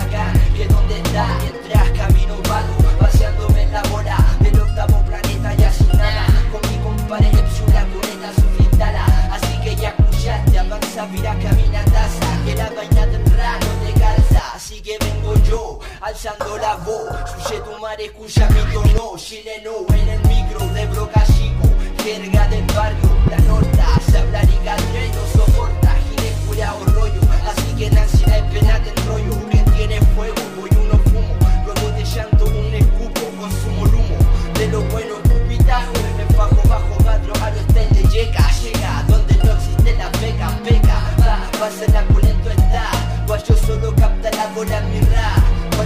que donde está. Mientras camino vago, paseándome en la bola Del octavo planeta ya sin nada. Con mi compadre Nepsu la cuneta sufrindala Así que ya escuchaste, avanza, mira, camina, taza. Que la vaina tendrá, no te calza. Así que vengo yo, alzando la voz. Suye tu escucha mi tono. Chileno en el micro de broca chico Jerga del barrio volar mi rap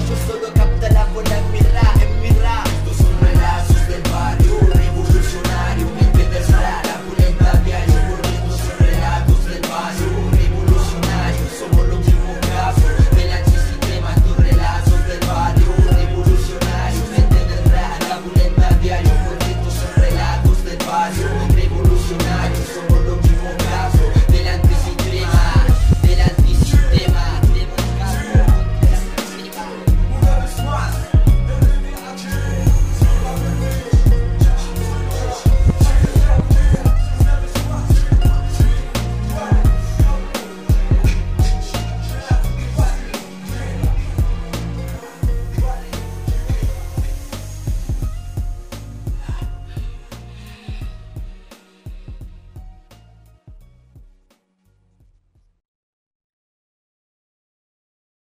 yo solo capta la volar mi rap En mi rap Estos son relazos del barrio. Revolucionario Mientras la pulenta diario Corriendo sus relatos del barrio. Revolucionario Somos los mismos casos. De Del antisistema Estos relazos del barrio. Revolucionario Mientras la pulenta diario Corriendo sus relatos del barrio.